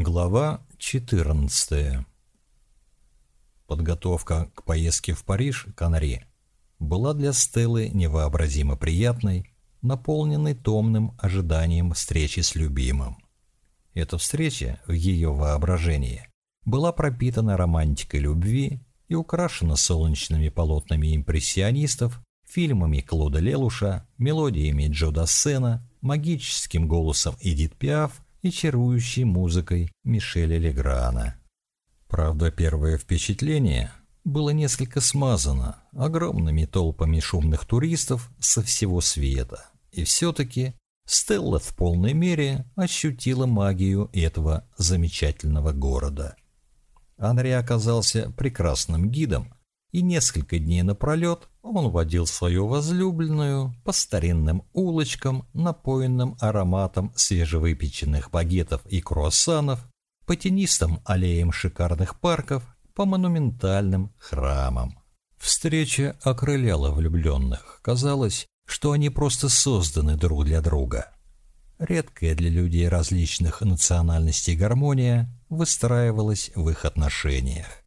Глава 14 Подготовка к поездке в Париж, Канари, была для Стеллы невообразимо приятной, наполненной томным ожиданием встречи с любимым. Эта встреча в ее воображении была пропитана романтикой любви и украшена солнечными полотнами импрессионистов, фильмами Клода Лелуша, мелодиями Джо Дассена, магическим голосом Эдит Пиаф – и чарующей музыкой Мишеля Леграна. Правда, первое впечатление было несколько смазано огромными толпами шумных туристов со всего света. И все-таки Стелла в полной мере ощутила магию этого замечательного города. Анри оказался прекрасным гидом, и несколько дней напролет он водил свою возлюбленную по старинным улочкам, напоенным ароматом свежевыпеченных багетов и круассанов, по тенистым аллеям шикарных парков, по монументальным храмам. Встреча окрыляла влюбленных. Казалось, что они просто созданы друг для друга. Редкая для людей различных национальностей гармония выстраивалась в их отношениях.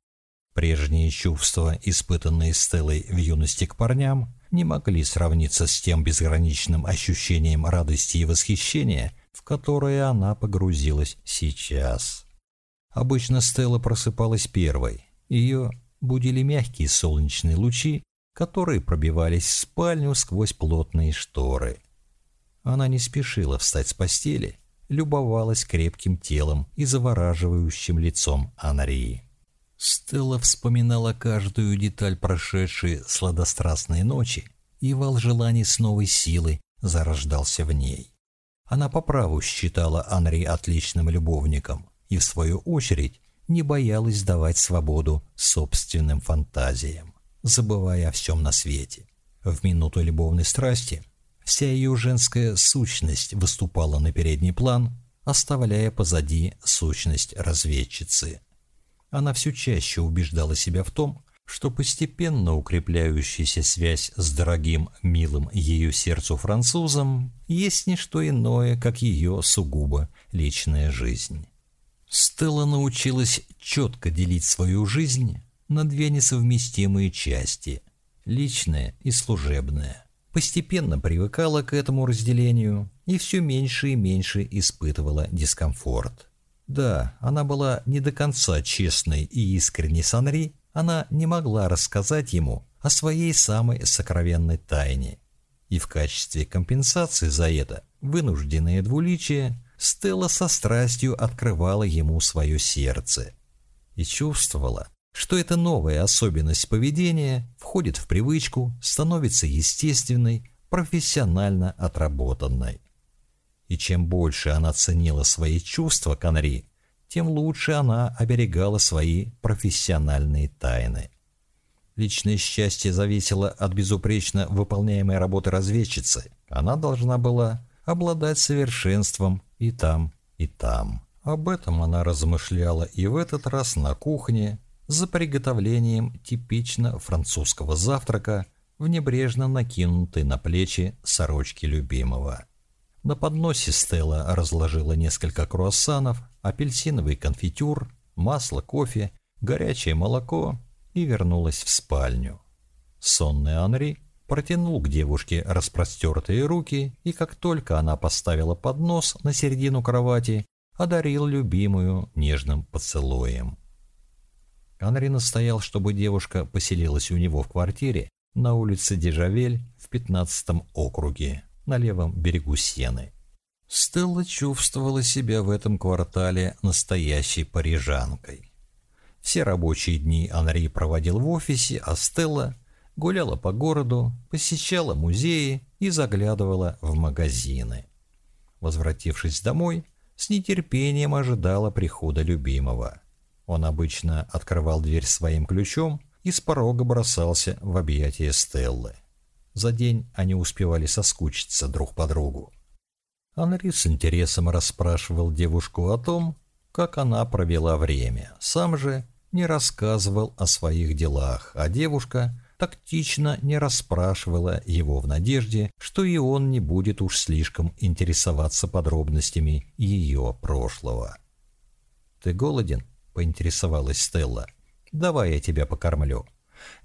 Прежние чувства, испытанные Стеллой в юности к парням, не могли сравниться с тем безграничным ощущением радости и восхищения, в которое она погрузилась сейчас. Обычно Стелла просыпалась первой. Ее будили мягкие солнечные лучи, которые пробивались в спальню сквозь плотные шторы. Она не спешила встать с постели, любовалась крепким телом и завораживающим лицом Анарии. Стелла вспоминала каждую деталь прошедшей сладострастной ночи, и вал желаний с новой силой зарождался в ней. Она по праву считала Анри отличным любовником и, в свою очередь, не боялась давать свободу собственным фантазиям, забывая о всем на свете. В минуту любовной страсти вся ее женская сущность выступала на передний план, оставляя позади сущность разведчицы – она все чаще убеждала себя в том, что постепенно укрепляющаяся связь с дорогим, милым ее сердцу французом есть не что иное, как ее сугубо личная жизнь. Стелла научилась четко делить свою жизнь на две несовместимые части – личное и служебное. Постепенно привыкала к этому разделению и все меньше и меньше испытывала дискомфорт. Да, она была не до конца честной и искренней с Анри, она не могла рассказать ему о своей самой сокровенной тайне. И в качестве компенсации за это, вынужденное двуличие, Стелла со страстью открывала ему свое сердце. И чувствовала, что эта новая особенность поведения входит в привычку, становится естественной, профессионально отработанной. И чем больше она ценила свои чувства к Анри, тем лучше она оберегала свои профессиональные тайны. Личное счастье зависело от безупречно выполняемой работы разведчицы. Она должна была обладать совершенством и там, и там. Об этом она размышляла и в этот раз на кухне за приготовлением типично французского завтрака в небрежно накинутой на плечи сорочки любимого. На подносе Стелла разложила несколько круассанов, апельсиновый конфитюр, масло, кофе, горячее молоко и вернулась в спальню. Сонный Анри протянул к девушке распростертые руки, и как только она поставила поднос на середину кровати, одарил любимую нежным поцелуем. Анри настоял, чтобы девушка поселилась у него в квартире на улице Дежавель в 15 округе на левом берегу Сены. Стелла чувствовала себя в этом квартале настоящей парижанкой. Все рабочие дни Анри проводил в офисе, а Стелла гуляла по городу, посещала музеи и заглядывала в магазины. Возвратившись домой, с нетерпением ожидала прихода любимого. Он обычно открывал дверь своим ключом и с порога бросался в объятия Стеллы. За день они успевали соскучиться друг по другу. Анри с интересом расспрашивал девушку о том, как она провела время. Сам же не рассказывал о своих делах, а девушка тактично не расспрашивала его в надежде, что и он не будет уж слишком интересоваться подробностями ее прошлого. «Ты голоден?» — поинтересовалась Стелла. «Давай я тебя покормлю.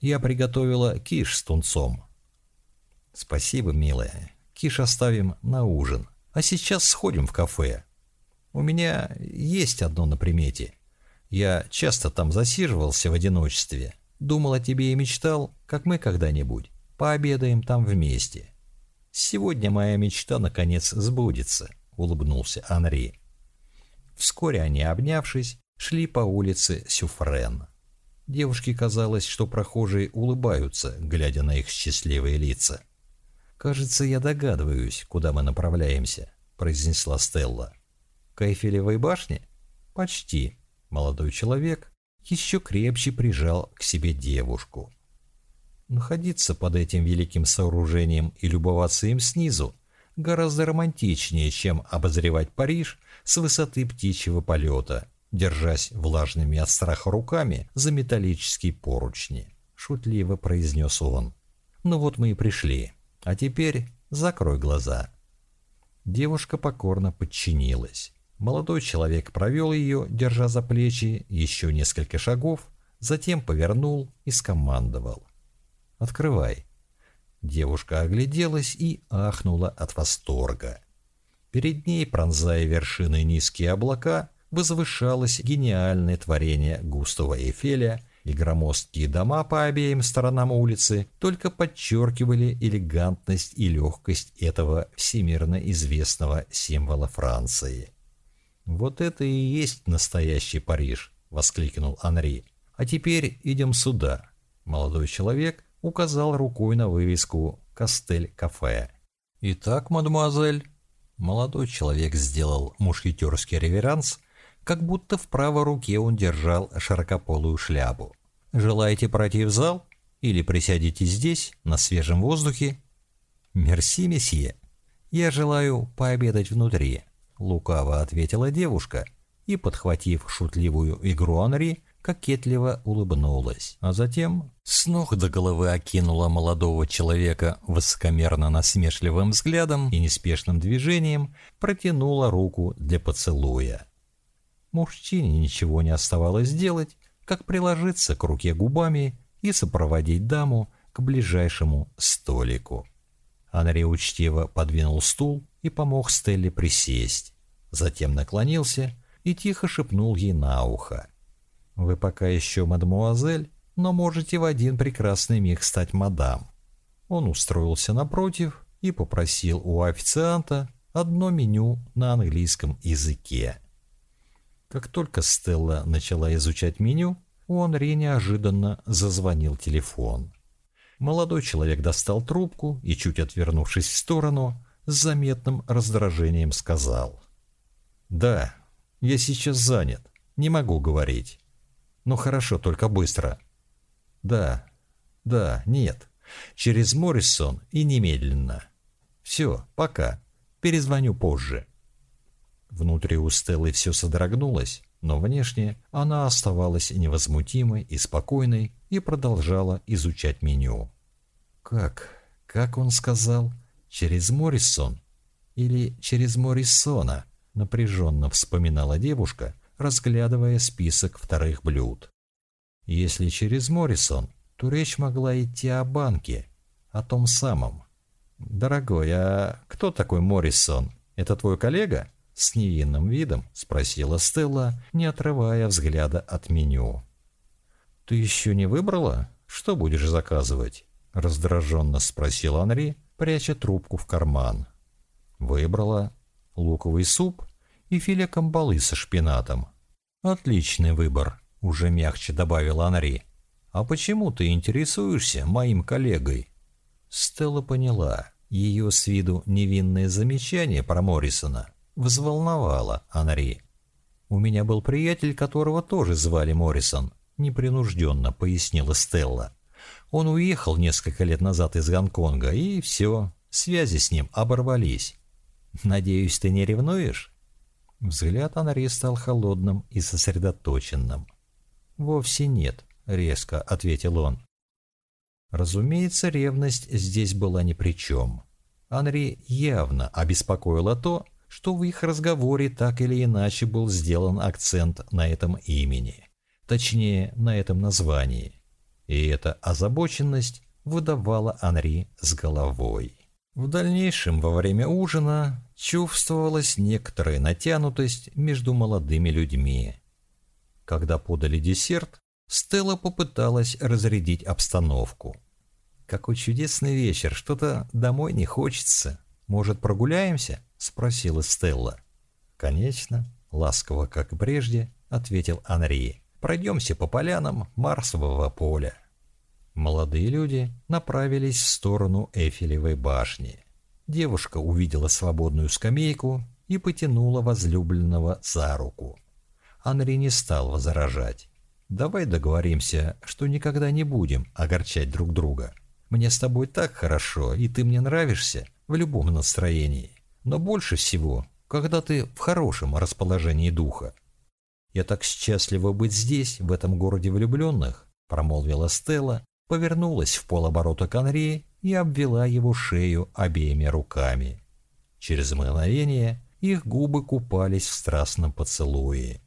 Я приготовила киш с тунцом». «Спасибо, милая. Киш оставим на ужин. А сейчас сходим в кафе. У меня есть одно на примете. Я часто там засиживался в одиночестве. Думал о тебе и мечтал, как мы когда-нибудь. Пообедаем там вместе. Сегодня моя мечта наконец сбудется», — улыбнулся Анри. Вскоре они, обнявшись, шли по улице Сюфрен. Девушке казалось, что прохожие улыбаются, глядя на их счастливые лица. «Кажется, я догадываюсь, куда мы направляемся», — произнесла Стелла. «К Эйфелевой башне?» «Почти». Молодой человек еще крепче прижал к себе девушку. Находиться под этим великим сооружением и любоваться им снизу гораздо романтичнее, чем обозревать Париж с высоты птичьего полета, держась влажными от страха руками за металлические поручни. Шутливо произнес он. «Ну вот мы и пришли. А теперь закрой глаза». Девушка покорно подчинилась. Молодой человек провел ее, держа за плечи, еще несколько шагов, затем повернул и скомандовал. «Открывай». Девушка огляделась и ахнула от восторга. Перед ней, пронзая вершины низкие облака, возвышалось гениальное творение густого Эйфеля, и громоздкие дома по обеим сторонам улицы только подчеркивали элегантность и легкость этого всемирно известного символа Франции. «Вот это и есть настоящий Париж!» — воскликнул Анри. «А теперь идем сюда». Молодой человек указал рукой на вывеску «Костель-кафе». «Итак, мадемуазель...» Молодой человек сделал мушкетерский реверанс, как будто в правой руке он держал широкополую шляпу. «Желаете пройти в зал? Или присядете здесь, на свежем воздухе?» «Мерси, месье. Я желаю пообедать внутри», — лукаво ответила девушка и, подхватив шутливую игру Анри, кокетливо улыбнулась, а затем с ног до головы окинула молодого человека высокомерно-насмешливым взглядом и неспешным движением протянула руку для поцелуя. Мужчине ничего не оставалось делать, как приложиться к руке губами и сопроводить даму к ближайшему столику. Анри учтиво подвинул стул и помог Стелле присесть, затем наклонился и тихо шепнул ей на ухо. Вы пока еще мадмуазель, но можете в один прекрасный миг стать мадам. Он устроился напротив и попросил у официанта одно меню на английском языке. Как только Стелла начала изучать меню, у Анри неожиданно зазвонил телефон. Молодой человек достал трубку и, чуть отвернувшись в сторону, с заметным раздражением сказал. «Да, я сейчас занят, не могу говорить. Ну хорошо, только быстро. Да, да, нет. Через Моррисон и немедленно. Все, пока. Перезвоню позже. Внутри у Стеллы все содрогнулось, но внешне она оставалась невозмутимой и спокойной и продолжала изучать меню. Как? Как он сказал? Через Моррисон? Или через Моррисона? Напряженно вспоминала девушка, разглядывая список вторых блюд. Если через Моррисон, то речь могла идти о банке, о том самом. «Дорогой, а кто такой Моррисон? Это твой коллега?» С невинным видом спросила Стелла, не отрывая взгляда от меню. «Ты еще не выбрала? Что будешь заказывать?» Раздраженно спросил Анри, пряча трубку в карман. «Выбрала луковый суп и филе камбалы со шпинатом. Отличный выбор, уже мягче добавил Анри. А почему ты интересуешься моим коллегой? Стелла поняла. Ее с виду невинное замечание про Моррисона взволновало Анри. «У меня был приятель, которого тоже звали Моррисон», — непринужденно пояснила Стелла. «Он уехал несколько лет назад из Гонконга, и все, связи с ним оборвались. Надеюсь, ты не ревнуешь?» Взгляд Анри стал холодным и сосредоточенным. «Вовсе нет», — резко ответил он. Разумеется, ревность здесь была ни при чем. Анри явно обеспокоило то, что в их разговоре так или иначе был сделан акцент на этом имени, точнее, на этом названии. И эта озабоченность выдавала Анри с головой. В дальнейшем, во время ужина, чувствовалась некоторая натянутость между молодыми людьми. Когда подали десерт, Стелла попыталась разрядить обстановку. «Какой чудесный вечер, что-то домой не хочется. Может, прогуляемся?» — спросила Стелла. «Конечно», — ласково, как и прежде, ответил Анри. «Пройдемся по полянам Марсового поля». Молодые люди направились в сторону Эйфелевой башни. Девушка увидела свободную скамейку и потянула возлюбленного за руку. Анри не стал возражать. «Давай договоримся, что никогда не будем огорчать друг друга. Мне с тобой так хорошо, и ты мне нравишься в любом настроении. Но больше всего, когда ты в хорошем расположении духа. Я так счастлива быть здесь, в этом городе влюбленных», промолвила Стелла, повернулась в полоборота к Анри и обвела его шею обеими руками. Через мгновение их губы купались в страстном поцелуе.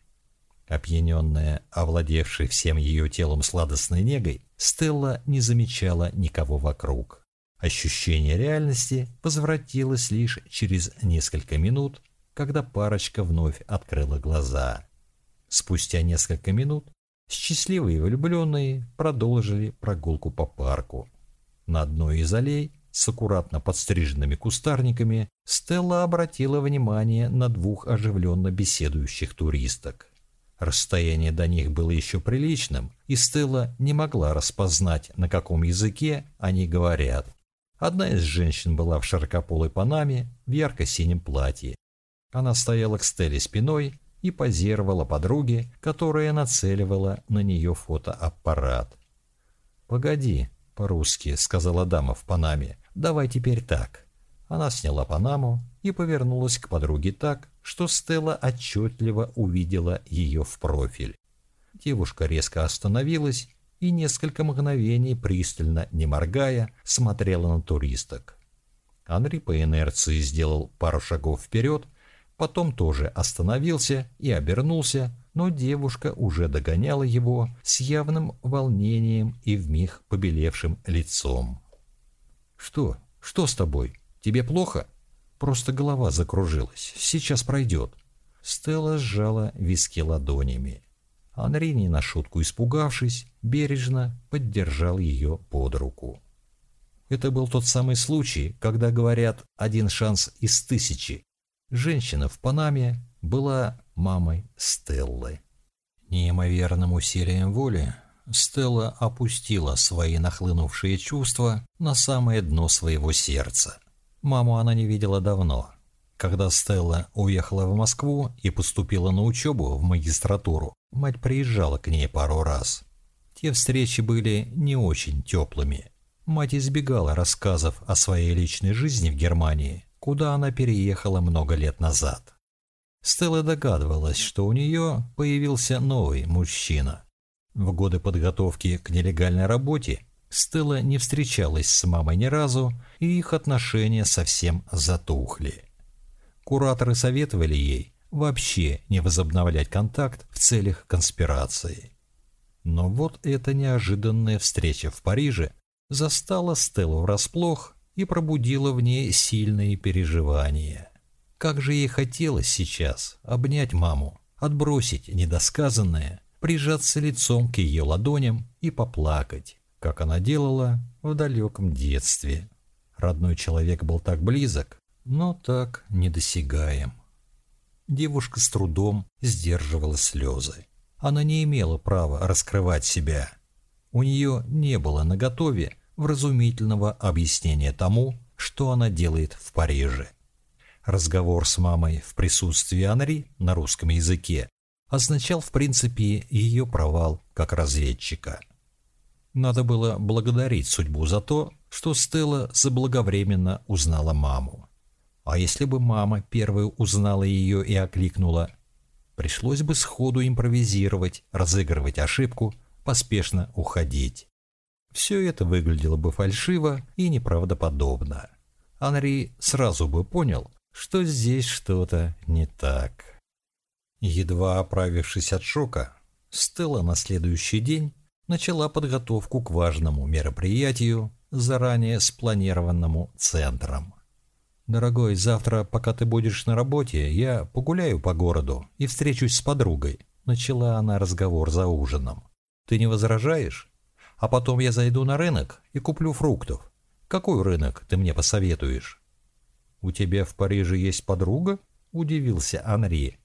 Опьяненная, овладевшей всем ее телом сладостной негой, Стелла не замечала никого вокруг. Ощущение реальности возвратилось лишь через несколько минут, когда парочка вновь открыла глаза. Спустя несколько минут Счастливые влюбленные продолжили прогулку по парку. На одной из аллей с аккуратно подстриженными кустарниками Стелла обратила внимание на двух оживленно беседующих туристок. Расстояние до них было еще приличным, и Стелла не могла распознать, на каком языке они говорят. Одна из женщин была в широкополой панаме в ярко-синем платье. Она стояла к Стелле спиной и позировала подруге, которая нацеливала на нее фотоаппарат. «Погоди», — по-русски сказала дама в Панаме, — «давай теперь так». Она сняла Панаму и повернулась к подруге так, что Стелла отчетливо увидела ее в профиль. Девушка резко остановилась и несколько мгновений, пристально не моргая, смотрела на туристок. Анри по инерции сделал пару шагов вперед, Потом тоже остановился и обернулся, но девушка уже догоняла его с явным волнением и вмиг побелевшим лицом. «Что? Что с тобой? Тебе плохо?» Просто голова закружилась. Сейчас пройдет. Стелла сжала виски ладонями. Анри, не на шутку испугавшись, бережно поддержал ее под руку. Это был тот самый случай, когда говорят «один шанс из тысячи», Женщина в Панаме была мамой Стеллы. Неимоверным усилием воли Стелла опустила свои нахлынувшие чувства на самое дно своего сердца. Маму она не видела давно. Когда Стелла уехала в Москву и поступила на учебу в магистратуру, мать приезжала к ней пару раз. Те встречи были не очень теплыми. Мать избегала рассказов о своей личной жизни в Германии, куда она переехала много лет назад. Стелла догадывалась, что у нее появился новый мужчина. В годы подготовки к нелегальной работе Стелла не встречалась с мамой ни разу, и их отношения совсем затухли. Кураторы советовали ей вообще не возобновлять контакт в целях конспирации. Но вот эта неожиданная встреча в Париже застала Стеллу врасплох и пробудило в ней сильные переживания. Как же ей хотелось сейчас обнять маму, отбросить недосказанное, прижаться лицом к ее ладоням и поплакать, как она делала в далеком детстве. Родной человек был так близок, но так недосягаем. Девушка с трудом сдерживала слезы. Она не имела права раскрывать себя. У нее не было наготове вразумительного объяснения тому, что она делает в Париже. Разговор с мамой в присутствии Анри на русском языке означал в принципе ее провал как разведчика. Надо было благодарить судьбу за то, что Стелла заблаговременно узнала маму. А если бы мама первой узнала ее и окликнула, пришлось бы сходу импровизировать, разыгрывать ошибку, поспешно уходить. Все это выглядело бы фальшиво и неправдоподобно. Анри сразу бы понял, что здесь что-то не так. Едва оправившись от шока, Стелла на следующий день начала подготовку к важному мероприятию, заранее спланированному центром. «Дорогой, завтра, пока ты будешь на работе, я погуляю по городу и встречусь с подругой», — начала она разговор за ужином. «Ты не возражаешь? А потом я зайду на рынок и куплю фруктов. Какой рынок ты мне посоветуешь?» «У тебя в Париже есть подруга?» — удивился Анри.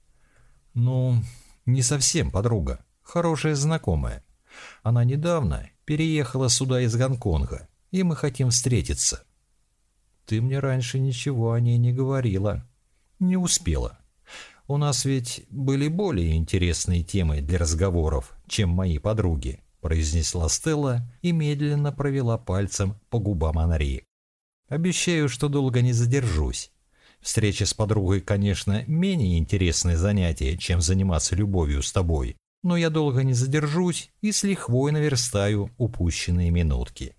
«Ну, не совсем подруга. Хорошая знакомая. Она недавно переехала сюда из Гонконга, и мы хотим встретиться». Ты мне раньше ничего о ней не говорила. Не успела. У нас ведь были более интересные темы для разговоров, чем мои подруги, произнесла Стелла и медленно провела пальцем по губам Анри. Обещаю, что долго не задержусь. Встреча с подругой, конечно, менее интересное занятие, чем заниматься любовью с тобой, но я долго не задержусь и с лихвой наверстаю упущенные минутки.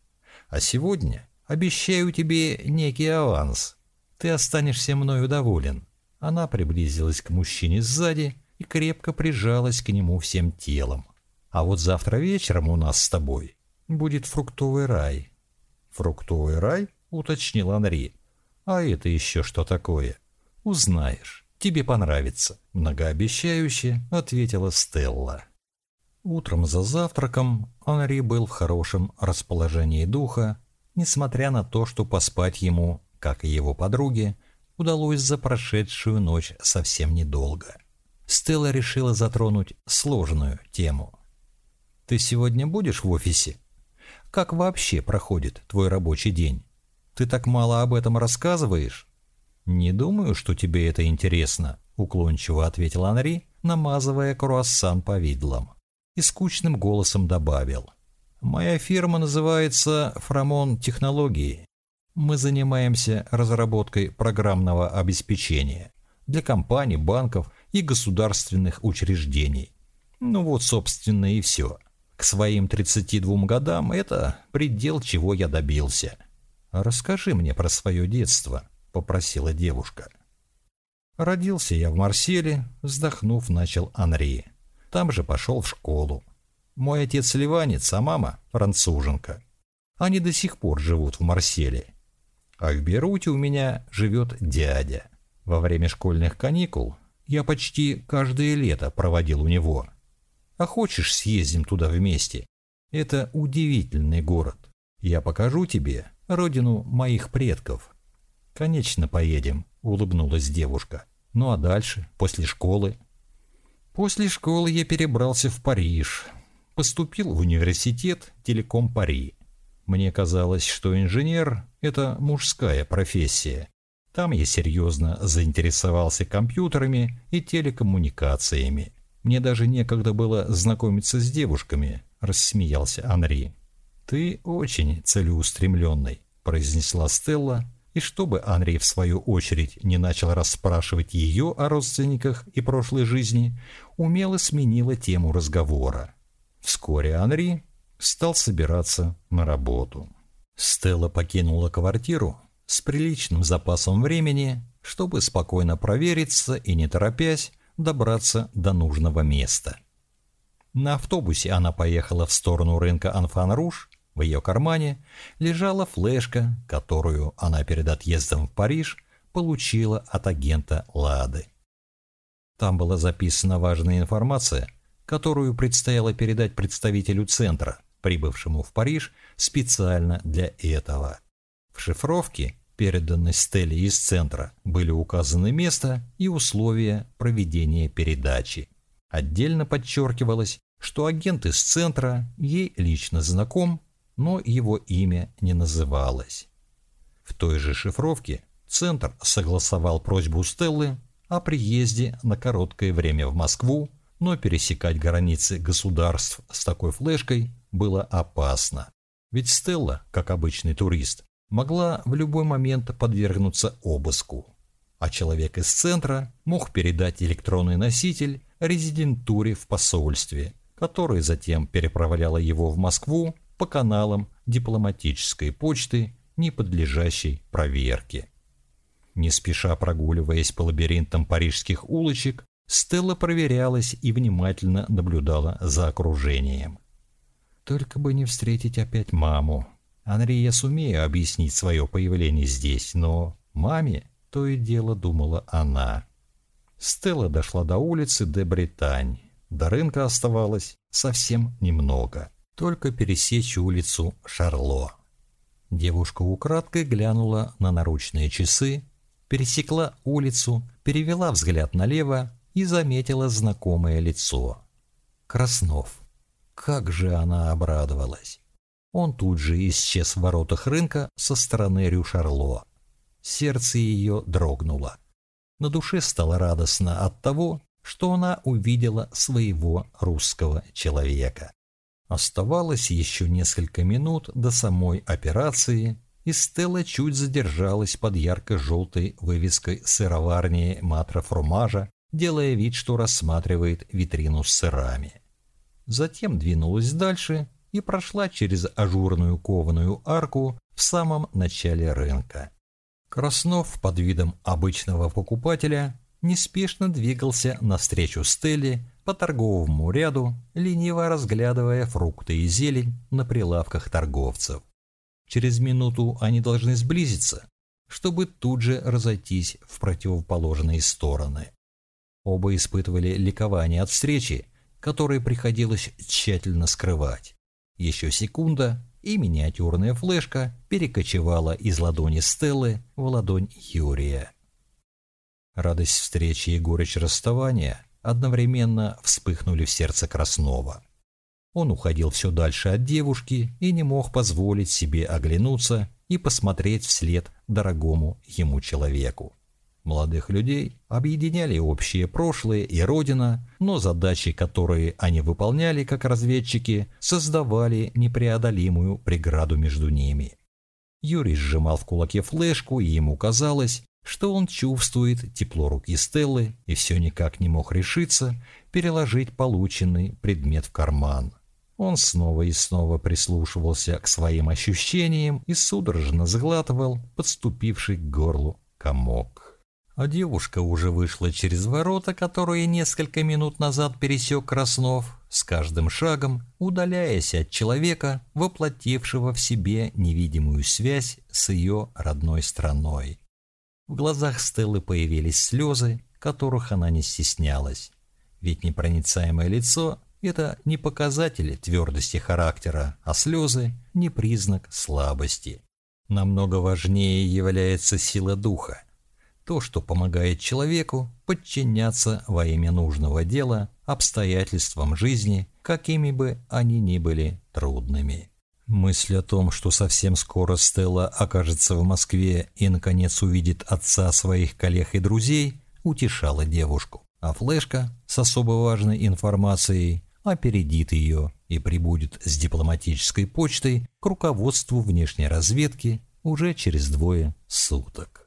А сегодня Обещаю тебе некий аванс. Ты останешься мною доволен». Она приблизилась к мужчине сзади и крепко прижалась к нему всем телом. «А вот завтра вечером у нас с тобой будет фруктовый рай». «Фруктовый рай?» — уточнил Анри. «А это еще что такое?» «Узнаешь. Тебе понравится», — многообещающе ответила Стелла. Утром за завтраком Анри был в хорошем расположении духа несмотря на то, что поспать ему, как и его подруге, удалось за прошедшую ночь совсем недолго. Стелла решила затронуть сложную тему. «Ты сегодня будешь в офисе? Как вообще проходит твой рабочий день? Ты так мало об этом рассказываешь?» «Не думаю, что тебе это интересно», — уклончиво ответил Анри, намазывая круассан повидлом. И скучным голосом добавил. Моя фирма называется Фрамон Технологии. Мы занимаемся разработкой программного обеспечения для компаний, банков и государственных учреждений. Ну вот, собственно, и все. К своим 32 годам это предел, чего я добился. «Расскажи мне про свое детство», — попросила девушка. Родился я в Марселе, вздохнув, начал Анри. Там же пошел в школу. Мой отец ливанец, а мама француженка. Они до сих пор живут в Марселе. А в Беруте у меня живет дядя. Во время школьных каникул я почти каждое лето проводил у него. А хочешь, съездим туда вместе? Это удивительный город. Я покажу тебе родину моих предков. Конечно, поедем, улыбнулась девушка. Ну а дальше, после школы? После школы я перебрался в Париж, Поступил в университет Телеком Пари. Мне казалось, что инженер – это мужская профессия. Там я серьезно заинтересовался компьютерами и телекоммуникациями. Мне даже некогда было знакомиться с девушками, рассмеялся Анри. «Ты очень целеустремленный», – произнесла Стелла, и чтобы Анри в свою очередь не начал расспрашивать ее о родственниках и прошлой жизни, умело сменила тему разговора. Вскоре Анри стал собираться на работу. Стелла покинула квартиру с приличным запасом времени, чтобы спокойно провериться и, не торопясь, добраться до нужного места. На автобусе она поехала в сторону рынка Анфан-Руш, в ее кармане лежала флешка, которую она перед отъездом в Париж получила от агента Лады. Там была записана важная информация которую предстояло передать представителю центра, прибывшему в Париж специально для этого. В шифровке, переданной Стелле из центра, были указаны место и условия проведения передачи. Отдельно подчеркивалось, что агент из центра ей лично знаком, но его имя не называлось. В той же шифровке Центр согласовал просьбу Стеллы о приезде на короткое время в Москву но пересекать границы государств с такой флешкой было опасно. Ведь Стелла, как обычный турист, могла в любой момент подвергнуться обыску. А человек из центра мог передать электронный носитель резидентуре в посольстве, которое затем переправляло его в Москву по каналам дипломатической почты, не подлежащей проверке. Не спеша прогуливаясь по лабиринтам парижских улочек, Стелла проверялась и внимательно наблюдала за окружением. Только бы не встретить опять маму. Анри я сумею объяснить свое появление здесь, но маме то и дело думала она. Стелла дошла до улицы де Британь. До рынка оставалось совсем немного. Только пересечь улицу Шарло. Девушка украдкой глянула на наручные часы пересекла улицу, перевела взгляд налево и заметила знакомое лицо. Краснов. Как же она обрадовалась! Он тут же исчез в воротах рынка со стороны Рю-Шарло. Сердце ее дрогнуло. На душе стало радостно от того, что она увидела своего русского человека. Оставалось еще несколько минут до самой операции, и Стелла чуть задержалась под ярко-желтой вывеской сыроварни Матра Фрумажа, делая вид, что рассматривает витрину с сырами. Затем двинулась дальше и прошла через ажурную кованую арку в самом начале рынка. Краснов под видом обычного покупателя неспешно двигался навстречу Стелле по торговому ряду, лениво разглядывая фрукты и зелень на прилавках торговцев. Через минуту они должны сблизиться, чтобы тут же разойтись в противоположные стороны. Оба испытывали ликование от встречи, которое приходилось тщательно скрывать. Еще секунда, и миниатюрная флешка перекочевала из ладони Стеллы в ладонь Юрия. Радость встречи и горечь расставания одновременно вспыхнули в сердце Краснова. Он уходил все дальше от девушки и не мог позволить себе оглянуться и посмотреть вслед дорогому ему человеку. Молодых людей объединяли общее прошлое и родина, но задачи, которые они выполняли как разведчики, создавали непреодолимую преграду между ними. Юрий сжимал в кулаке флешку, и ему казалось, что он чувствует тепло руки Стеллы и все никак не мог решиться переложить полученный предмет в карман. Он снова и снова прислушивался к своим ощущениям и судорожно сглатывал подступивший к горлу комок. А девушка уже вышла через ворота, которые несколько минут назад пересек Краснов, с каждым шагом удаляясь от человека, воплотившего в себе невидимую связь с ее родной страной. В глазах Стеллы появились слезы, которых она не стеснялась. Ведь непроницаемое лицо это не показатель твердости характера, а слезы – не признак слабости. Намного важнее является сила духа. То, что помогает человеку подчиняться во имя нужного дела обстоятельствам жизни, какими бы они ни были трудными. Мысль о том, что совсем скоро Стелла окажется в Москве и, наконец, увидит отца своих коллег и друзей, утешала девушку. А флешка с особо важной информацией опередит ее и прибудет с дипломатической почтой к руководству внешней разведки уже через двое суток.